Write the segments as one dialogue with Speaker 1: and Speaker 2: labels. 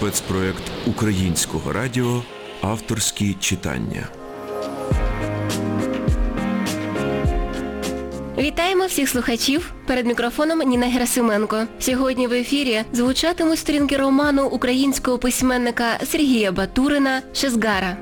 Speaker 1: спецпроект Українського радіо Авторські читання.
Speaker 2: Вітаємо всіх слухачів. Перед мікрофоном Ніна Герасименко. Сьогодні в ефірі звучатимуть сторінки роману українського письменника Сергія Батурина «Шезгара».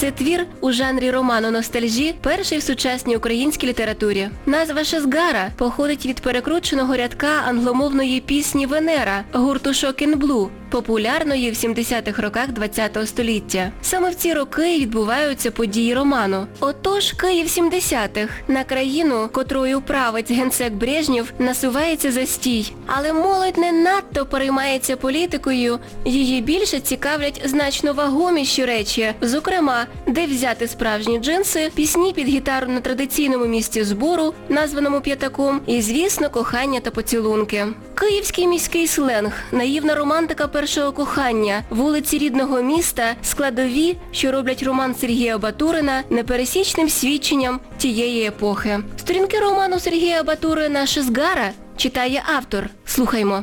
Speaker 2: Це твір у жанрі роману ностальжі, перший в сучасній українській літературі. Назва Шезгара походить від перекрученого рядка англомовної пісні Венера гурту Шокін Блу, популярної в 70-х роках ХХ століття. Саме в ці роки відбуваються події роману. Отож, Київ 70-х. На країну, котрою править генсек Брежнєв, насувається застій. Але молодь не надто переймається політикою, її більше цікавлять значно вагоміші речі, зокрема, де взяти справжні джинси, пісні під гітару на традиційному місці збору, названому п'ятаком, і, звісно, кохання та поцілунки. Київський міський сленг, наївна романтика першого кохання, вулиці рідного міста, складові, що роблять роман Сергія Батурина непересічним свідченням тієї епохи. Сторінки роману Сергія Батурина Шизгара читає автор. Слухаймо.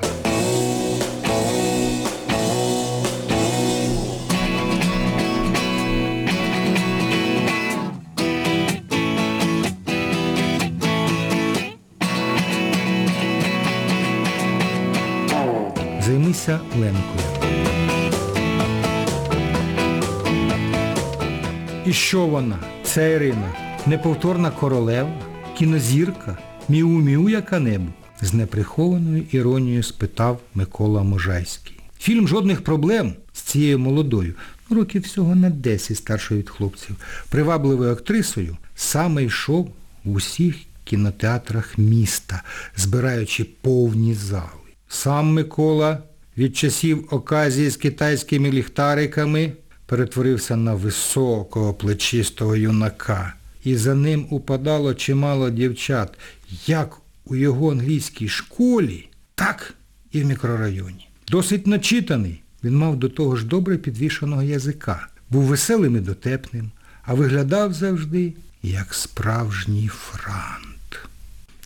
Speaker 3: Займися Ленкою. І що вона? Це Ірина. Неповторна королева, кінозірка, міу-міу яка-небудь? З неприхованою іронією спитав Микола Можайський. Фільм жодних проблем з цією молодою, ну, років всього на 10 старшою від хлопців, привабливою актрисою, саме йшов в усіх кінотеатрах міста, збираючи повні зали. Сам Микола від часів оказії з китайськими ліхтариками перетворився на високого плечистого юнака. І за ним упадало чимало дівчат, як у його англійській школі, так і в мікрорайоні. Досить начитаний, він мав до того ж добре підвішеного язика, був веселим і дотепним, а виглядав завжди як справжній франт.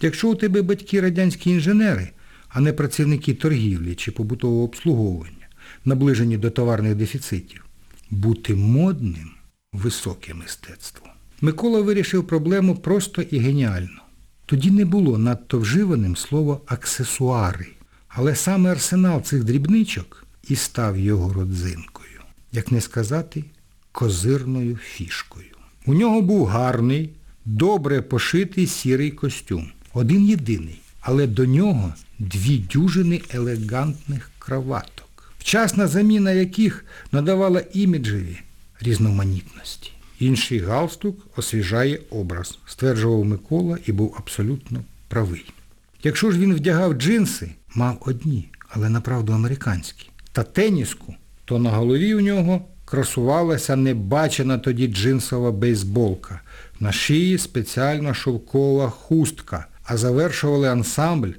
Speaker 3: Якщо у тебе батьки радянські інженери, а не працівники торгівлі чи побутового обслуговування, наближені до товарних дефіцитів, бути модним високе мистецтво. Микола вирішив проблему просто і геніально. Тоді не було надто вживаним слово аксесуари, але саме арсенал цих дрібничок і став його родзинкою, як не сказати, козирною фішкою. У нього був гарний, добре пошитий сірий костюм. Один єдиний, але до нього дві дюжини елегантних краваток, вчасна заміна яких надавала іміджеві різноманітності. Інший галстук освіжає образ, стверджував Микола і був абсолютно правий. Якщо ж він вдягав джинси, мав одні, але направду американські, та теніску, то на голові у нього красувалася небачена тоді джинсова бейсболка, на шиї спеціальна шовкова хустка, а завершували ансамбль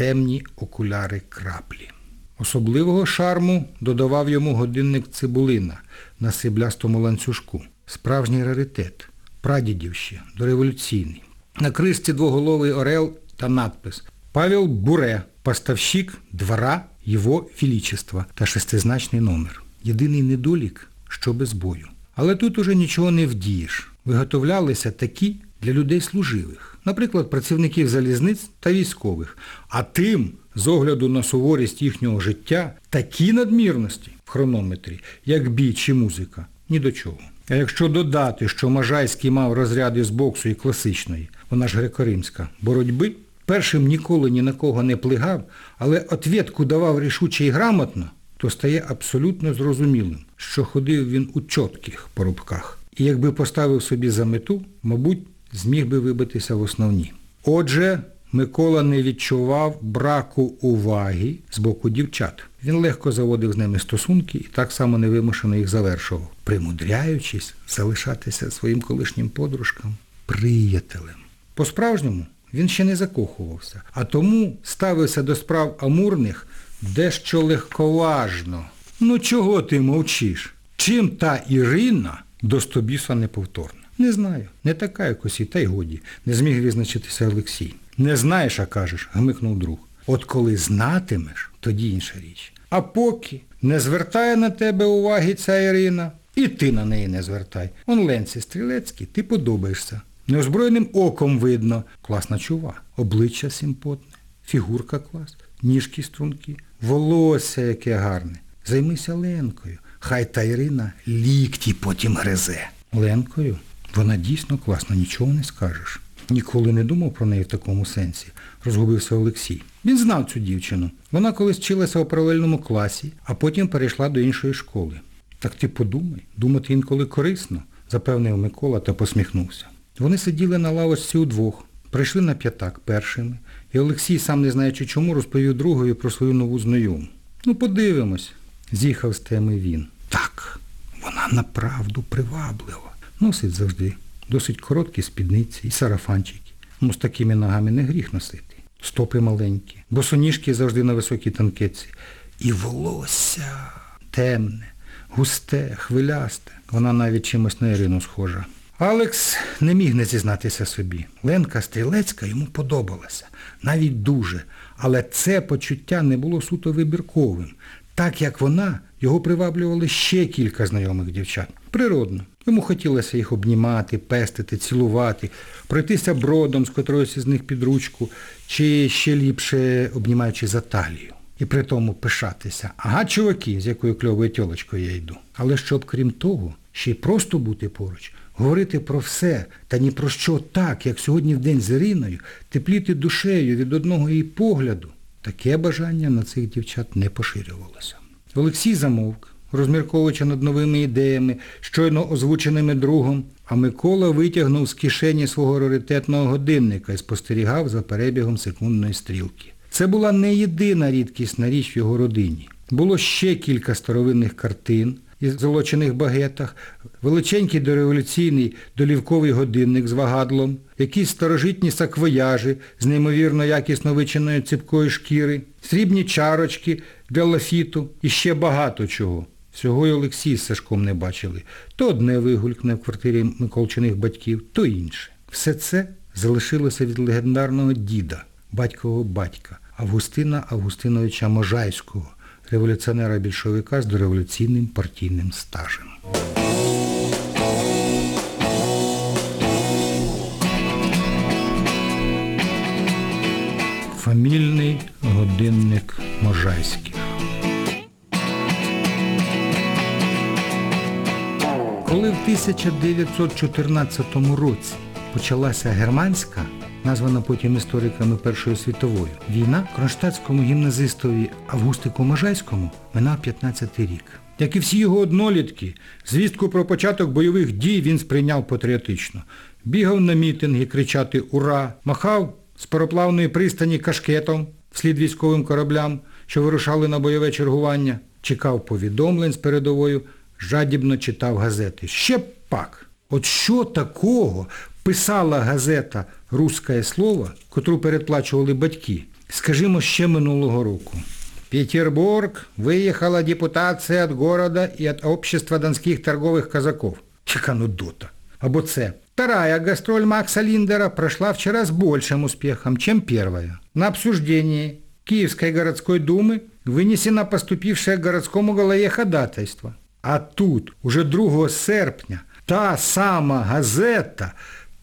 Speaker 3: темні окуляри краплі. Особливого шарму додавав йому годинник цибулина на сріблястому ланцюжку. Справжній раритет, прадідів ще, дореволюційний. На крисці двоголовий орел та надпис Павел Буре, поставщик двора Його Величества та шестизначний номер. Єдиний недолік, що без бою. Але тут уже нічого не вдієш. Виготовлялися такі для людей служивих, наприклад, працівників залізниць та військових. А тим, з огляду на суворість їхнього життя, такі надмірності в хронометрі, як бій чи музика, ні до чого. А якщо додати, що Можайський мав розряди з боксу і класичної, вона ж греко-римська, боротьби, першим ніколи ні на кого не плигав, але отвєтку давав рішуче і грамотно, то стає абсолютно зрозумілим, що ходив він у чотких порубках. І якби поставив собі за мету, мабуть, зміг би вибитися в основні. Отже, Микола не відчував браку уваги з боку дівчат. Він легко заводив з ними стосунки і так само невимушено їх завершував, примудряючись залишатися своїм колишнім подружкам приятелем. По-справжньому він ще не закохувався, а тому ставився до справ амурних дещо легковажно. Ну чого ти мовчиш? Чим та Ірина до стобіса неповторна? Не знаю. Не така, як усі, та й годі. Не зміг визначитися Олексій. Не знаєш, а кажеш, гмикнув друг. От коли знатимеш, тоді інша річ. А поки не звертає на тебе уваги ця Ірина, і ти на неї не звертай. Он Ленці Стрілецький, ти подобаєшся. Неозброєним оком видно. Класна чува. Обличчя симпотне, фігурка клас, ніжки стрункі, волосся яке гарне. Займися Ленкою. Хай та Ірина лікті потім гризе. Ленкою? Вона дійсно класна, нічого не скажеш. Ніколи не думав про неї в такому сенсі, розгубився Олексій. Він знав цю дівчину. Вона колись вчилася у паралельному класі, а потім перейшла до іншої школи. Так ти подумай, думати інколи корисно, запевнив Микола та посміхнувся. Вони сиділи на лавочці удвох, прийшли на п'ятак першими, і Олексій, сам не знаючи чому, розповів другові про свою нову знайому. Ну, подивимось, з'їхав з теми він. Так, вона направду приваблива. Носить завжди досить короткі спідниці і сарафанчики. Ну, з такими ногами не гріх носити. Стопи маленькі, босоніжки завжди на високій танкетці. І волосся темне, густе, хвилясте. Вона навіть чимось на Ірину схожа. Алекс не міг не зізнатися собі. Ленка Стрілецька йому подобалася, навіть дуже. Але це почуття не було суто вибірковим. Так як вона, його приваблювали ще кілька знайомих дівчат. Природно. Йому хотілося їх обнімати, пестити, цілувати, пройтися бродом з котроюсь із них під ручку, чи ще ліпше обнімаючи за талію. І при тому пишатися. Ага, чуваки, з якою кльовою тьолочкою я йду. Але щоб, крім того, ще й просто бути поруч, говорити про все та ні про що так, як сьогодні в день з Іриною, тепліти душею від одного її погляду, таке бажання на цих дівчат не поширювалося. Олексій замовк, розмірковуючи над новими ідеями, щойно озвученими другом, а Микола витягнув з кишені свого раритетного годинника і спостерігав за перебігом секундної стрілки. Це була не єдина рідкісна річ в його родині. Було ще кілька старовинних картин із золочених багетах, величенький дореволюційний долівковий годинник з вагадлом, якісь старожитні саквояжі з неймовірно якісно вичиненої ціпкої шкіри, срібні чарочки для лафіту і ще багато чого. Всього й Олексій з Сашком не бачили. То одне вигулькне в квартирі Миколчиних батьків, то інше. Все це залишилося від легендарного діда, батькового батька, Августина Августиновича Можайського, революціонера-більшовика з дореволюційним партійним стажем. Фамільний годинник Можайських. Коли в 1914 році почалася германська, названа потім істориками Першої світової, війна, кронштадтському гімназистові Августику Можайському минав 15-й рік. Як і всі його однолітки, звістку про початок бойових дій він сприйняв патріотично. Бігав на мітинги кричати «Ура!», махав з пароплавної пристані кашкетом вслід військовим кораблям, що вирушали на бойове чергування, чекав повідомлень з передовою, жадібно читав газети. Ще б пак. От що такого писала газета «Русське слово», котру передплачували батьки, скажімо, ще минулого року. Петербург выехала депутация от города и от общества донских торговых казаков. Чека нудота. Або це. Вторая гастроль Макса Линдера прошла вчера с большим успехом, чем первая. На обсуждении Киевской городской думы вынесено поступившее к городскому голове ходатайство. а тут, уже 2 серпня, та сама газета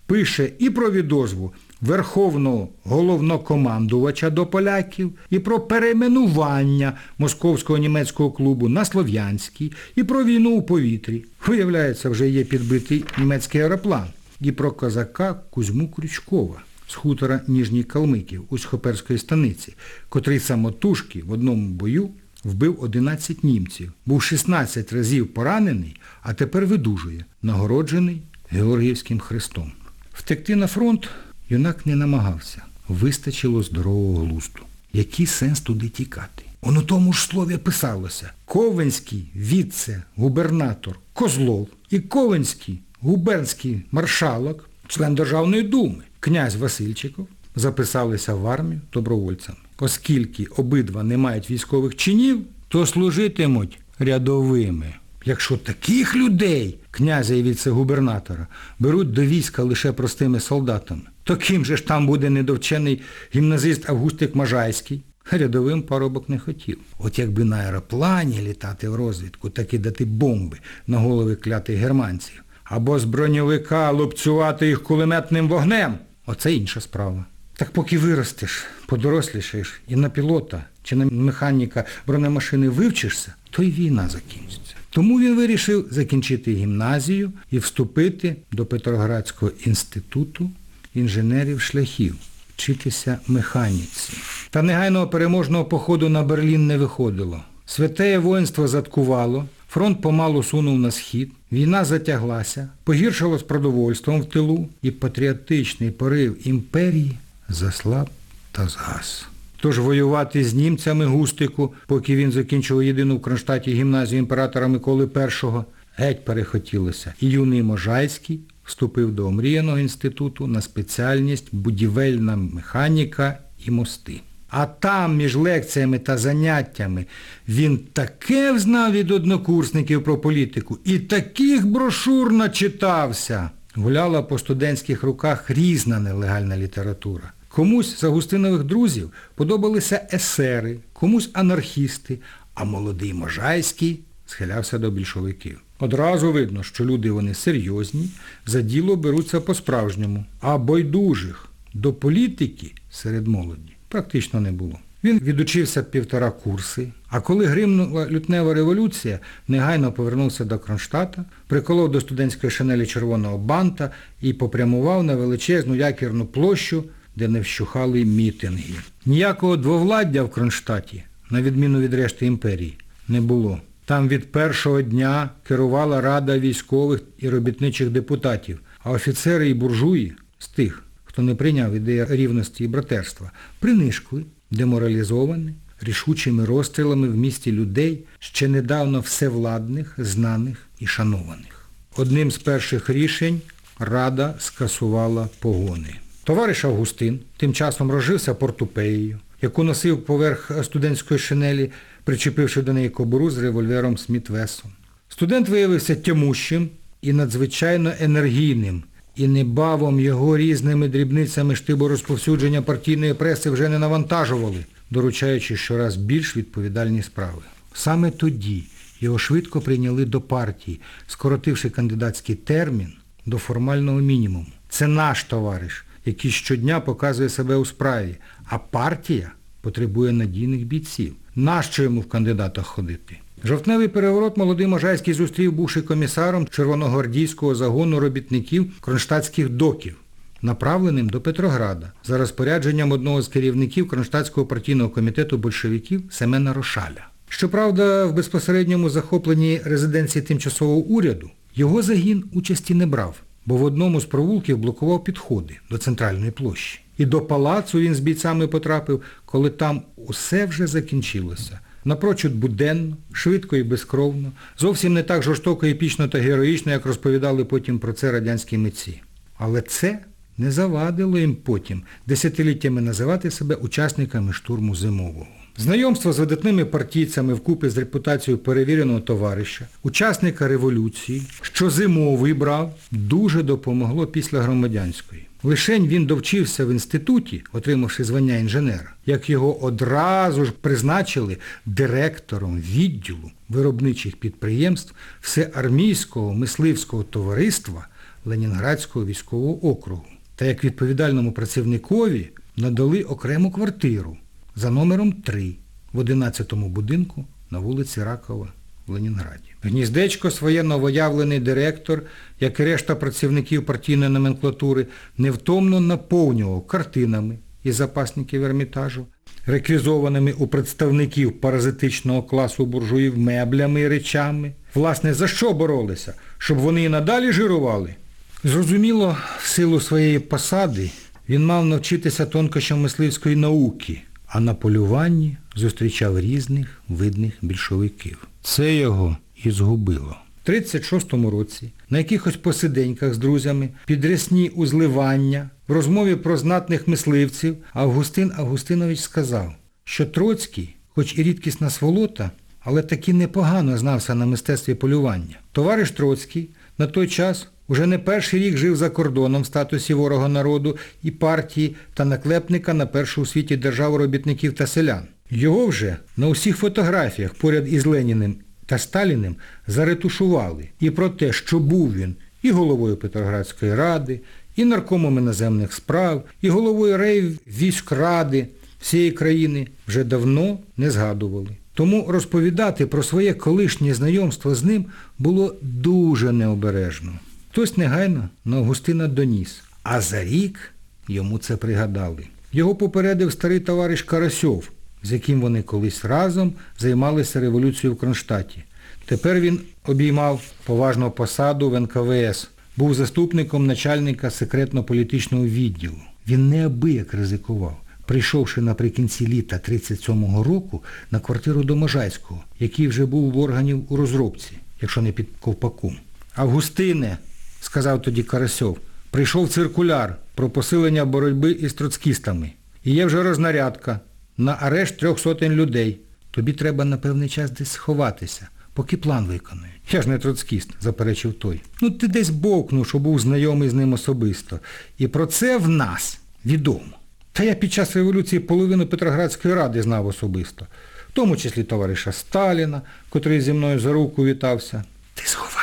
Speaker 3: пише і про відозву Верховного головнокомандувача до поляків, і про перейменування Московського німецького клубу на Слов'янський, і про війну у повітрі. Виявляється, вже є підбитий німецький аероплан. І про козака Кузьму Крючкова з хутора Ніжній Калмиків Усть-Хоперської станиці, котрий самотужки в одному бою вбив 11 німців, був 16 разів поранений, а тепер видужує, нагороджений Георгіївським хрестом. Втекти на фронт юнак не намагався. Вистачило здорового глузду. Який сенс туди тікати? Он у тому ж слові писалося Ковенський віце-губернатор Козлов і Ковенський губернський маршалок, член Державної думи, князь Васильчиков записалися в армію добровольцями. Оскільки обидва не мають військових чинів, то служитимуть рядовими. Якщо таких людей, князя і віце-губернатора, беруть до війська лише простими солдатами, То ким же ж там буде недовчений гімназист Августик Можайський? Рядовим парубок не хотів. От якби на аероплані літати в розвідку та кидати бомби на голови клятих германців, або з броньовика лупцювати їх кулеметним вогнем, оце інша справа. Так поки виростеш, подорослішаєш і на пілота чи на механіка бронемашини вивчишся, то й війна закінчиться. Тому він вирішив закінчити гімназію і вступити до Петроградського інституту інженерів шляхів, вчитися механіці. Та негайного переможного походу на Берлін не виходило. Святеє воїнство заткувало, фронт помалу сунув на схід, війна затяглася, погіршило з продовольством в тилу, і патріотичний порив імперії заслаб та згас. Тож воювати з німцями Густику, поки він закінчив єдину в Кронштадті гімназію імператора Миколи І, геть перехотілося. І юний Можайський вступив до омріяного інституту на спеціальність будівельна механіка і мости. А там, між лекціями та заняттями, він таке взнав від однокурсників про політику і таких брошур начитався. Гуляла по студентських руках різна нелегальна література. Комусь з Агустинових друзів подобалися есери, комусь анархісти, а молодий Можайський схилявся до більшовиків. Одразу видно, що люди вони серйозні, за діло беруться по-справжньому, а байдужих до політики серед молоді практично не було. Він відучився півтора курси, а коли гримнула лютнева революція, негайно повернувся до Кронштадта, приколов до студентської шинелі червоного банта і попрямував на величезну якірну площу, де не вщухали мітинги. Ніякого двовладдя в Кронштадті, на відміну від решти імперії, не було. Там від першого дня керувала рада військових і робітничих депутатів, а офіцери і буржуї з тих, хто не прийняв ідеї рівності і братерства, принишкли, деморалізовані, рішучими розстрілами в місті людей, ще недавно всевладних, знаних і шанованих. Одним з перших рішень Рада скасувала погони. Товариш Августин тим часом розжився портупеєю, яку носив поверх студентської шинелі, причепивши до неї кобуру з револьвером Сміт Вессон. Студент виявився тямущим і надзвичайно енергійним, і небавом його різними дрібницями штибу розповсюдження партійної преси вже не навантажували, доручаючи щораз більш відповідальні справи. Саме тоді його швидко прийняли до партії, скоротивши кандидатський термін до формального мінімуму. Це наш товариш, який щодня показує себе у справі, а партія потребує надійних бійців. Нащо йому в кандидатах ходити? Жовтневий переворот молодий Можайський зустрів, бувши комісаром червоногвардійського загону робітників кронштадтських доків, направленим до Петрограда, за розпорядженням одного з керівників Кронштадтського партійного комітету большевиків Семена Рошаля. Щоправда, в безпосередньому захопленні резиденції тимчасового уряду його загін участі не брав, бо в одному з провулків блокував підходи до центральної площі. І до палацу він з бійцями потрапив, коли там усе вже закінчилося. Напрочуд буденно, швидко і безкровно, зовсім не так жорстоко, епічно та героїчно, як розповідали потім про це радянські митці. Але це не завадило їм потім десятиліттями називати себе учасниками штурму зимового. Знайомство з видатними партійцями вкупі з репутацією перевіреного товариша, учасника революції, що зимовий брав, дуже допомогло після громадянської. Лишень він довчився в інституті, отримавши звання інженера, як його одразу ж призначили директором відділу виробничих підприємств Всеармійського мисливського товариства Ленінградського військового округу. Та як відповідальному працівникові надали окрему квартиру за номером 3 в 11-му будинку на вулиці Ракова в Ленінграді. Гніздечко своє новоявлений директор, як і решта працівників партійної номенклатури, невтомно наповнював картинами із запасників Ермітажу, реквізованими у представників паразитичного класу буржуїв меблями і речами. Власне, за що боролися? Щоб вони і надалі жирували? Зрозуміло, в силу своєї посади він мав навчитися тонкощам мисливської науки, а на полюванні зустрічав різних видних більшовиків. Це його і згубило. В 36-му році на якихось посиденьках з друзями, підрясні узливання, в розмові про знатних мисливців Августин Августинович сказав, що Троцький, хоч і рідкісна сволота, але таки непогано знався на мистецтві полювання. Товариш Троцький на той час Уже не перший рік жив за кордоном в статусі ворога народу і партії та наклепника на першу у світі державу робітників та селян. Його вже на усіх фотографіях поряд із Леніним та Сталіним заретушували. І про те, що був він і головою Петроградської ради, і наркомом іноземних справ, і головою рейв військради всієї країни вже давно не згадували. Тому розповідати про своє колишнє знайомство з ним було дуже необережно. Хтось негайно на Августина доніс, а за рік йому це пригадали. Його попередив старий товариш Карасьов, з яким вони колись разом займалися революцією в Кронштадті. Тепер він обіймав поважну посаду в НКВС, був заступником начальника секретно-політичного відділу. Він неабияк ризикував, прийшовши наприкінці літа 37-го року на квартиру до Можайського, який вже був в органів у розробці, якщо не під ковпаком. Августине, сказав тоді Карасьов, прийшов циркуляр про посилення боротьби із троцкістами. І є вже рознарядка на арешт трьох сотень людей. Тобі треба на певний час десь сховатися, поки план виконують. Я ж не троцкіст, заперечив той. Ну ти десь бовкнув, що був знайомий з ним особисто. І про це в нас відомо. Та я під час революції половину Петроградської ради знав особисто, в тому числі товариша Сталіна, котрий зі мною за руку вітався. Ти містом.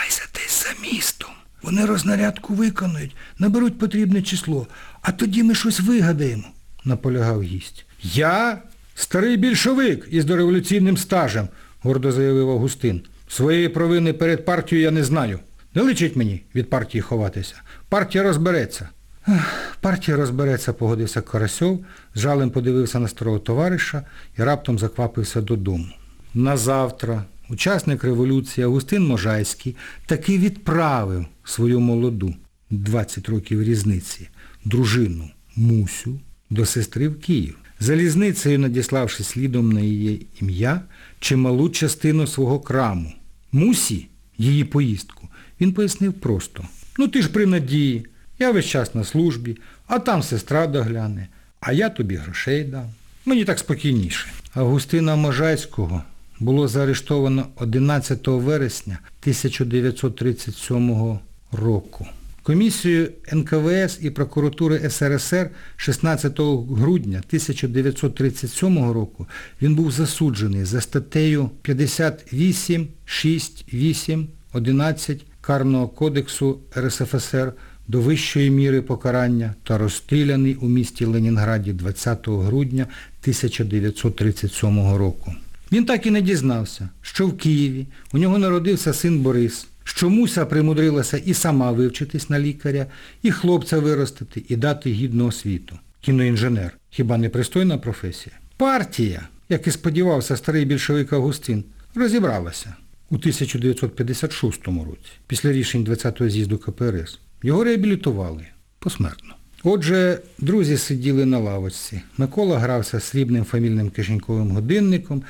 Speaker 3: Вони рознарядку виконують, наберуть потрібне число, а тоді ми щось вигадаємо, наполягав гість. Я старий більшовик із дореволюційним стажем, гордо заявив Августин. Своєї провини перед партією я не знаю. Не личить мені від партії ховатися. Партія розбереться. Ех, Партія розбереться, погодився Карасьов, з жалем подивився на старого товариша і раптом заквапився додому. Назавтра учасник революції Августин Можайський таки відправив свою молоду, 20 років різниці, дружину Мусю до сестри в Київ, залізницею надіславши слідом на її ім'я чималу частину свого краму. Мусі, її поїздку, він пояснив просто. Ну ти ж при надії, я весь час на службі, а там сестра догляне, а я тобі грошей дам. Мені так спокійніше. Августина Можайського було заарештовано 11 вересня 1937 року. Комісією НКВС і прокуратури СРСР 16 грудня 1937 року він був засуджений за статтею 58, 6, 8, 11 Карного кодексу РСФСР до вищої міри покарання та розстріляний у місті Ленінграді 20 грудня 1937 року. Він так і не дізнався, що в Києві у нього народився син Борис, що Муся примудрилася і сама вивчитись на лікаря, і хлопця виростити, і дати гідну освіту. Кіноінженер. Хіба не пристойна професія? Партія, як і сподівався старий більшовик Августин, розібралася у 1956 році, після рішень 20-го з'їзду КПРС. Його реабілітували посмертно. Отже, друзі сиділи на лавочці. Микола грався срібним фамільним кишеньковим годинником,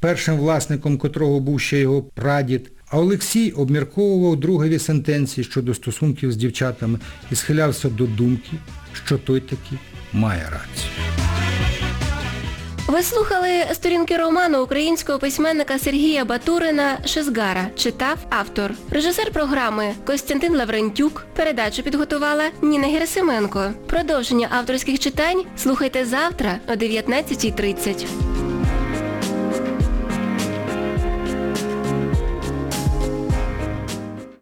Speaker 3: першим власником котрого був ще його прадід, а Олексій обмірковував другові сентенції щодо стосунків з дівчатами і схилявся до думки, що той таки має рацію.
Speaker 2: Ви слухали сторінки роману українського письменника Сергія Батурина «Шизгара». Читав автор. Режисер програми Костянтин Лаврентюк. Передачу підготувала Ніна Герасименко. Продовження авторських читань слухайте завтра о 19.30.